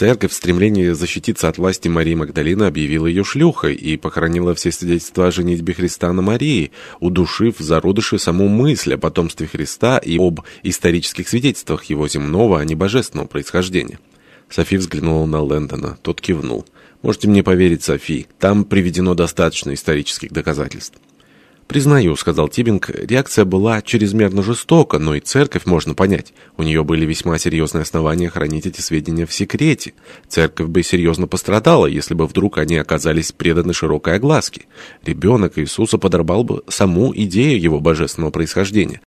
Церковь в стремлении защититься от власти Марии Магдалины объявила ее шлюхой и похоронила все свидетельства о женитьбе Христа на Марии, удушив в зародыше саму мысль о потомстве Христа и об исторических свидетельствах его земного, а не божественного происхождения. Софи взглянула на Лэндона. Тот кивнул. «Можете мне поверить, Софи, там приведено достаточно исторических доказательств». «Признаю», — сказал Тибинг, — «реакция была чрезмерно жестока, но и церковь можно понять. У нее были весьма серьезные основания хранить эти сведения в секрете. Церковь бы серьезно пострадала, если бы вдруг они оказались преданы широкой огласке. Ребенок Иисуса подорвал бы саму идею его божественного происхождения.